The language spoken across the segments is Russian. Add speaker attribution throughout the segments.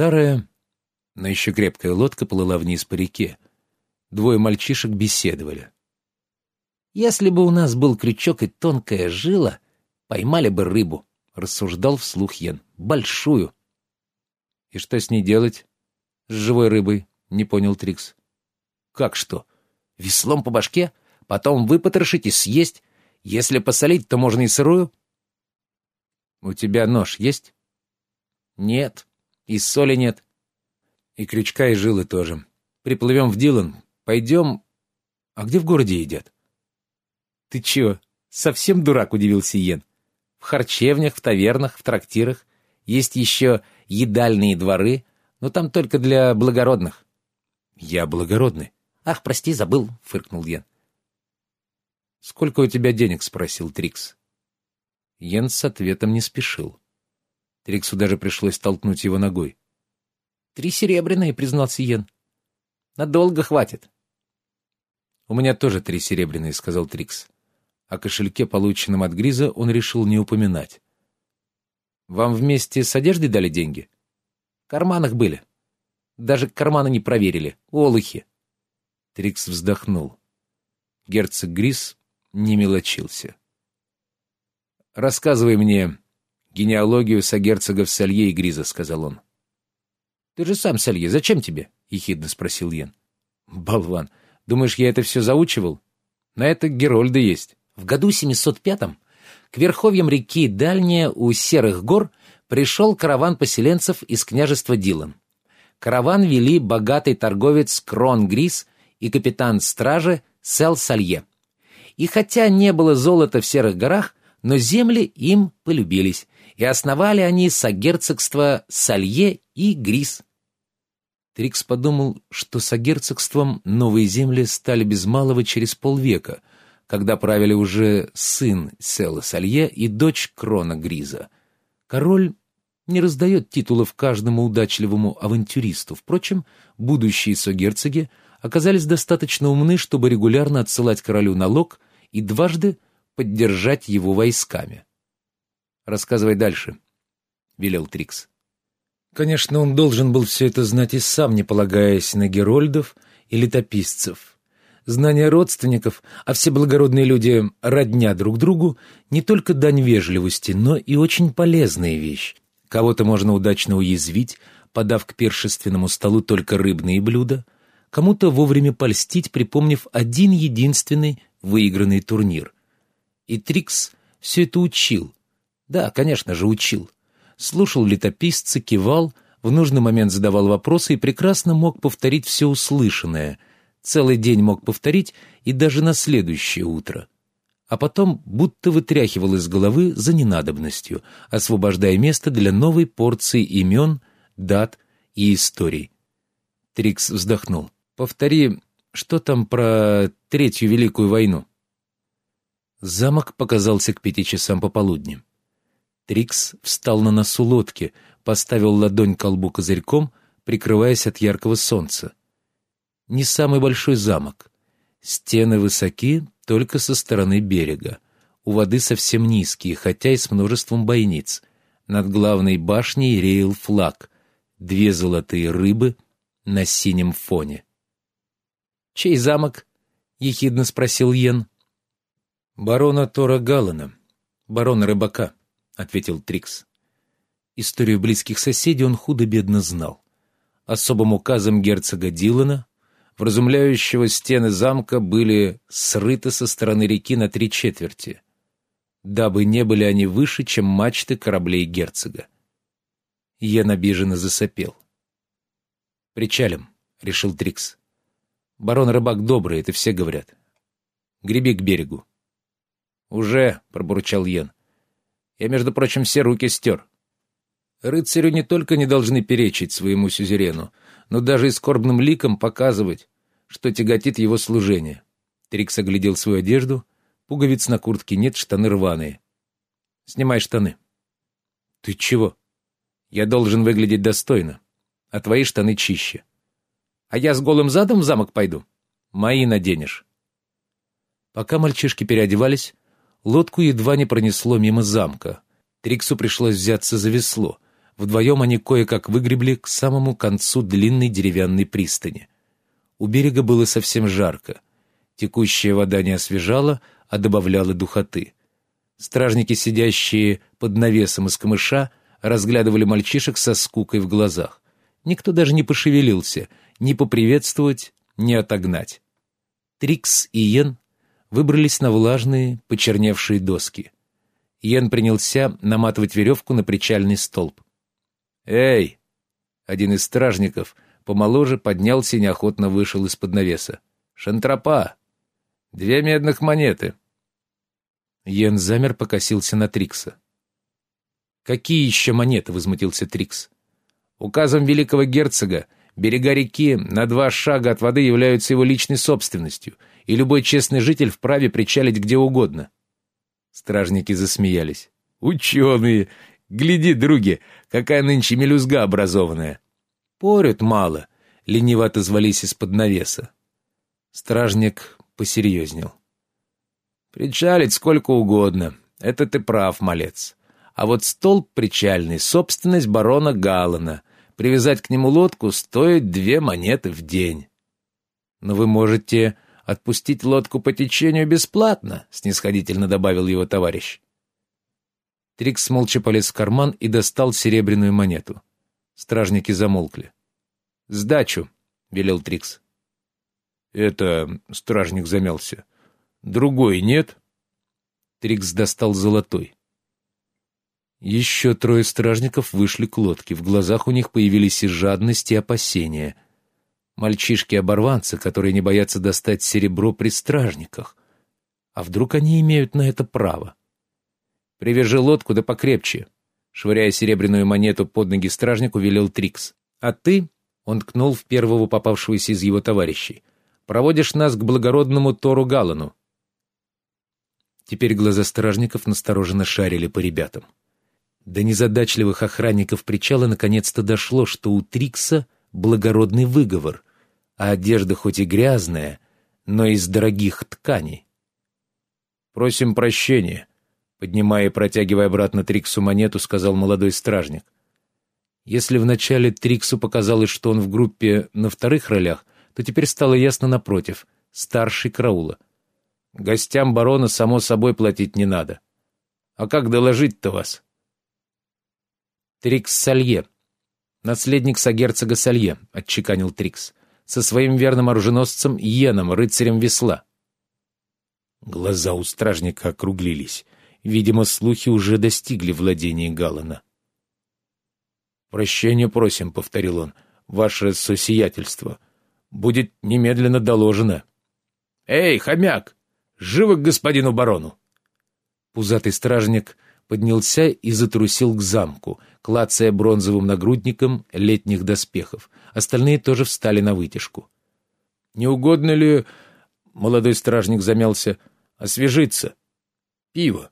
Speaker 1: Старая, но еще крепкая лодка плыла вниз по реке. Двое мальчишек беседовали.
Speaker 2: «Если бы у нас был крючок и тонкая жила, поймали бы рыбу», — рассуждал вслух Йен. «Большую».
Speaker 1: «И что с ней делать? С живой рыбой?» — не понял Трикс.
Speaker 2: «Как что? Веслом по башке? Потом выпотрошить и съесть? Если посолить, то можно и сырую».
Speaker 1: «У тебя нож есть?»
Speaker 2: «Нет. И соли нет».
Speaker 1: «И крючка, и жилы тоже. Приплывем в Дилан. Пойдем... А где в городе едят?»
Speaker 2: «Ты чего, совсем дурак?» — удивился Йен. «В харчевнях, в тавернах, в трактирах. Есть еще едальные дворы, но там только для благородных».
Speaker 1: «Я благородный».
Speaker 2: «Ах, прости, забыл», — фыркнул Йен.
Speaker 1: «Сколько у тебя денег?» — спросил Трикс. Йен с ответом не спешил. Триксу даже пришлось толкнуть его ногой.
Speaker 2: «Три серебряные», — признался Йен. «Надолго хватит».
Speaker 1: «У меня тоже три серебряные», — сказал Трикс. О кошельке, полученном от Гриза, он решил не упоминать. «Вам вместе с одеждой дали деньги?»
Speaker 2: «В карманах были. Даже карманы не проверили. Олухи».
Speaker 1: Трикс вздохнул. Герцог Гриз не мелочился. «Рассказывай мне генеалогию сагерцогов Салье и Гриза», — сказал он.
Speaker 2: «Ты же сам Салье, зачем тебе?» — ехидно спросил Йен.
Speaker 1: «Болван, думаешь, я это все заучивал? На это Герольды есть».
Speaker 2: В году 705-м к верховьям реки Дальняя у Серых гор пришел караван поселенцев из княжества Дилан. Караван вели богатый торговец Крон Грис и капитан стражи Сел Салье. И хотя не было золота в Серых горах, но земли им полюбились, и основали они сагерцогство Салье и Грис.
Speaker 1: Трикс подумал, что сагерцогством новые земли стали без малого через полвека, когда правили уже сын Села Салье и дочь Крона Гриза. Король не раздает титулов каждому удачливому авантюристу. Впрочем, будущие согерцоги оказались достаточно умны, чтобы регулярно отсылать королю налог и дважды поддержать его войсками. «Рассказывай дальше», — велел Трикс. Конечно, он должен был все это знать и сам, не полагаясь на герольдов и летописцев. Знание родственников, а все благородные люди родня друг другу, не только дань вежливости, но и очень полезная вещь. Кого-то можно удачно уязвить, подав к пиршественному столу только рыбные блюда, кому-то вовремя польстить, припомнив один единственный выигранный турнир. И Трикс все это учил. Да, конечно же, учил. Слушал летописца, кивал, в нужный момент задавал вопросы и прекрасно мог повторить все услышанное — Целый день мог повторить и даже на следующее утро. А потом будто вытряхивал из головы за ненадобностью, освобождая место для новой порции имен, дат и историй. Трикс вздохнул. «Повтори, что там про Третью Великую войну?» Замок показался к пяти часам пополудни. Трикс встал на носу лодки, поставил ладонь к колбу козырьком, прикрываясь от яркого солнца не самый большой замок. Стены высоки только со стороны берега. У воды совсем низкие, хотя и с множеством бойниц. Над главной башней реял флаг. Две золотые рыбы на синем фоне. «Чей замок?» — ехидно спросил Йен. «Барона Тора Галлана, барона рыбака», — ответил Трикс. Историю близких соседей он худо-бедно знал. Особым указом герцога Дилана вразумляющего стены замка были срыты со стороны реки на три четверти, дабы не были они выше, чем мачты кораблей герцога. Йен обиженно засопел. «Причалим», — решил Трикс. «Барон рыбак добрый, это все говорят. Греби к берегу». «Уже», — пробурчал Йен. «Я, между прочим, все руки стер». Рыцарю не только не должны перечить своему сюзерену, но даже и скорбным ликом показывать, что тяготит его служение. Трикс оглядел свою одежду, пуговиц на куртке нет, штаны рваные. «Снимай штаны». «Ты чего?» «Я должен выглядеть достойно, а твои штаны чище». «А я с голым задом в замок пойду?» «Мои наденешь». Пока мальчишки переодевались, лодку едва не пронесло мимо замка. Триксу пришлось взяться за весло — Вдвоем они кое-как выгребли к самому концу длинной деревянной пристани. У берега было совсем жарко. Текущая вода не освежала, а добавляла духоты. Стражники, сидящие под навесом из камыша, разглядывали мальчишек со скукой в глазах. Никто даже не пошевелился, ни поприветствовать, ни отогнать. Трикс и Йен выбрались на влажные, почерневшие доски. Йен принялся наматывать веревку на причальный столб. «Эй!» Один из стражников, помоложе, поднялся и неохотно вышел из-под навеса. «Шантропа! Две медных монеты!» Йен замер, покосился на Трикса. «Какие еще монеты?» — возмутился Трикс. «Указом великого герцога берега реки на два шага от воды являются его личной собственностью, и любой честный житель вправе причалить где угодно». Стражники засмеялись. «Ученые! Гляди, други, какая нынче мелюзга образованная!» «Порют мало!» — лениво отозвались из-под навеса. Стражник посерьезнел. «Причалить сколько угодно. Это ты прав, малец. А вот столб причальный — собственность барона Галлана. Привязать к нему лодку стоит две монеты в день. Но вы можете отпустить лодку по течению бесплатно, — снисходительно добавил его товарищ. Трикс молча полез в карман и достал серебряную монету. Стражники замолкли. «Сдачу», — велел Трикс. «Это...» — стражник замялся. «Другой нет?» Трикс достал золотой. Еще трое стражников вышли к лодке. В глазах у них появились и жадность, и опасения. Мальчишки-оборванцы, которые не боятся достать серебро при стражниках. А вдруг они имеют на это право? «Привяжи лодку да покрепче», — швыряя серебряную монету под ноги стражнику, велел Трикс. «А ты...» — он ткнул в первого попавшегося из его товарищей. «Проводишь нас к благородному Тору Галану». Теперь глаза стражников настороженно шарили по ребятам. До незадачливых охранников причала наконец-то дошло, что у Трикса благородный выговор, а одежда хоть и грязная, но из дорогих тканей. «Просим прощения», — поднимая и протягивая обратно Триксу монету, сказал молодой стражник. Если вначале Триксу показалось, что он в группе на вторых ролях, то теперь стало ясно напротив — старший караула. Гостям барона, само собой, платить не надо. А как доложить-то вас? «Трикс Салье. Наследник сагерцога Салье», — отчеканил Трикс, «со своим верным оруженосцем Йеном, рыцарем весла». Глаза у стражника округлились. Видимо, слухи уже достигли владения Галана. «Прощения просим», — повторил он, — «ваше сосиятельство. Будет немедленно доложено». «Эй, хомяк! Живо к господину барону!» Пузатый стражник поднялся и затрусил к замку, клацая бронзовым нагрудником летних доспехов. Остальные тоже встали на вытяжку. «Не угодно ли...» — молодой стражник замялся. «Освежиться. Пиво».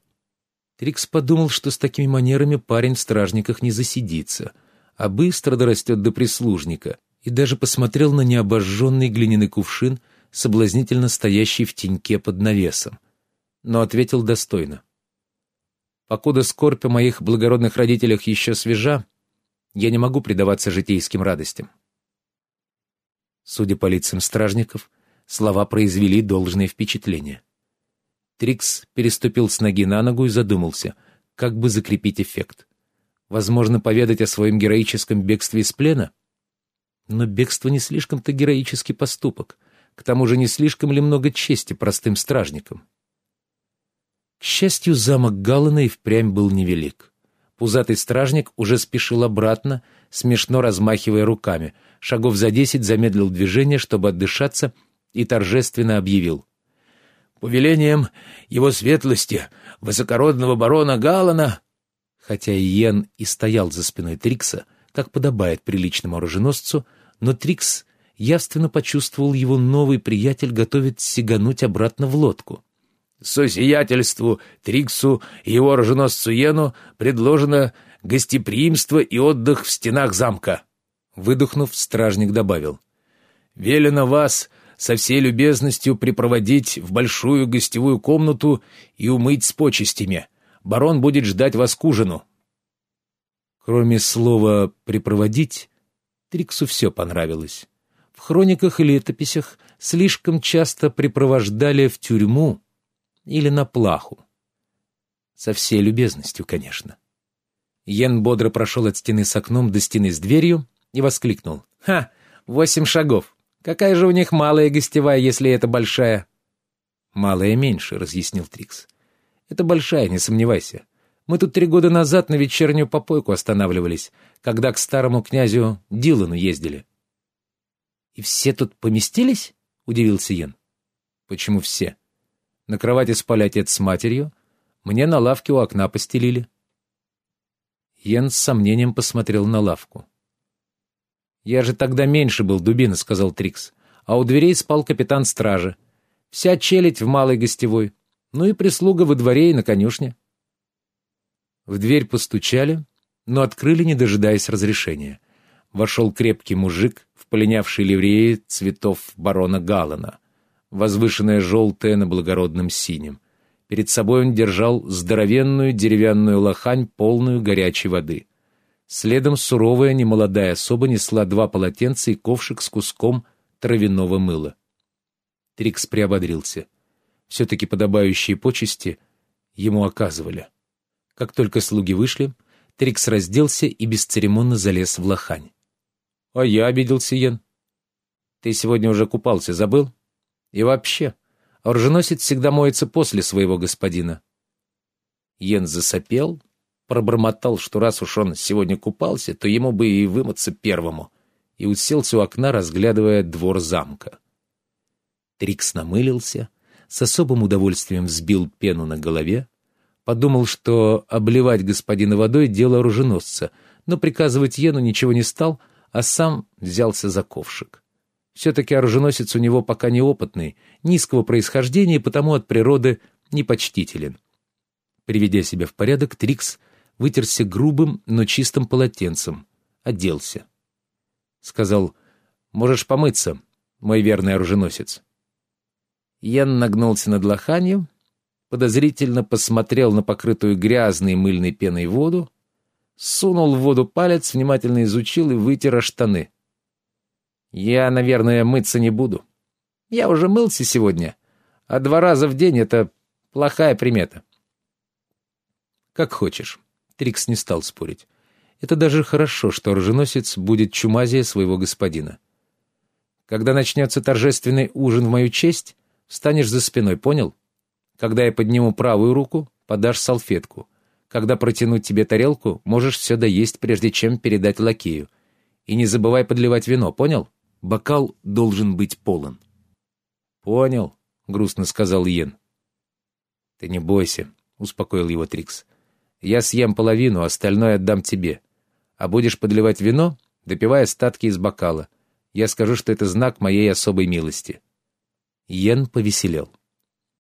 Speaker 1: Трикс подумал, что с такими манерами парень в стражниках не засидится, а быстро дорастет до прислужника, и даже посмотрел на необожженный глиняный кувшин, соблазнительно стоящий в теньке под навесом. Но ответил достойно. Покуда скорбь о моих благородных родителях еще свежа, я не могу предаваться житейским радостям. Судя по лицам стражников, слова произвели должное впечатление. Трикс переступил с ноги на ногу и задумался, как бы закрепить эффект. Возможно, поведать о своем героическом бегстве из плена? Но бегство не слишком-то героический поступок. К тому же не слишком ли много чести простым стражникам? К счастью, замок Галлана и впрямь был невелик. Пузатый стражник уже спешил обратно, смешно размахивая руками. Шагов за десять замедлил движение, чтобы отдышаться, и торжественно объявил. «Повелением его светлости, высокородного барона Галлана...» Хотя Иен и стоял за спиной Трикса, как подобает приличному оруженосцу, но Трикс явственно почувствовал его новый приятель готовит сигануть обратно в лодку. Сосиятельству Триксу и его оруженосцу Йену предложено гостеприимство и отдых в стенах замка. Выдохнув, стражник добавил. «Велено вас со всей любезностью припроводить в большую гостевую комнату и умыть с почестями. Барон будет ждать вас к ужину». Кроме слова «припроводить», Триксу все понравилось. В хрониках и летописях слишком часто припровождали в тюрьму или на плаху. Со всей любезностью, конечно. Йен бодро прошел от стены с окном до стены с дверью и воскликнул. «Ха! Восемь шагов! Какая же у них малая гостевая, если это большая?» «Малая меньше», — разъяснил Трикс. «Это большая, не сомневайся. Мы тут три года назад на вечернюю попойку останавливались, когда к старому князю Дилану ездили». «И все тут поместились?» — удивился Йен. «Почему все? На кровати спали отец с матерью, мне на лавке у окна постелили». Йен с сомнением посмотрел на лавку. «Я же тогда меньше был, дубина», — сказал Трикс. «А у дверей спал капитан стражи. Вся челядь в малой гостевой. Ну и прислуга во дворе и на конюшне». В дверь постучали, но открыли, не дожидаясь разрешения. Вошел крепкий мужик в полинявшей ливреи цветов барона Галлана, возвышенная желтая на благородном синем. Перед собой он держал здоровенную деревянную лохань, полную горячей воды. Следом суровая немолодая особа несла два полотенца и ковшик с куском травяного мыла. Трикс приободрился. Все-таки подобающие почести ему оказывали. Как только слуги вышли, Трикс разделся и бесцеремонно залез в лохань. — А я обиделся, Йен. — Ты сегодня уже купался, забыл? И вообще, Оруженосец всегда моется после своего господина. Йен засопел, пробормотал, что раз уж он сегодня купался, то ему бы и вымыться первому, и уселся у окна, разглядывая двор замка. Трикс намылился, с особым удовольствием взбил пену на голове, подумал, что обливать господина водой — дело оруженосца, но приказывать Йену ничего не стал, а сам взялся за ковшик. Все-таки оруженосец у него пока неопытный, низкого происхождения и потому от природы непочтителен. Приведя себя в порядок, Трикс вытерся грубым, но чистым полотенцем, оделся. Сказал, «Можешь помыться, мой верный оруженосец». Ян нагнулся над лоханью, подозрительно посмотрел на покрытую грязной мыльной пеной воду, сунул в воду палец, внимательно изучил и вытер штаны. Я, наверное, мыться не буду. Я уже мылся сегодня, а два раза в день — это плохая примета. Как хочешь. Трикс не стал спорить. Это даже хорошо, что оруженосец будет чумазия своего господина. Когда начнется торжественный ужин в мою честь, встанешь за спиной, понял? Когда я подниму правую руку, подашь салфетку. Когда протянуть тебе тарелку, можешь все доесть, прежде чем передать лакею. И не забывай подливать вино, понял? Бокал должен быть полон. «Понял», — грустно сказал Йен. «Ты не бойся», — успокоил его Трикс. «Я съем половину, остальное отдам тебе. А будешь подливать вино, допивай остатки из бокала. Я скажу, что это знак моей особой милости». Йен повеселел.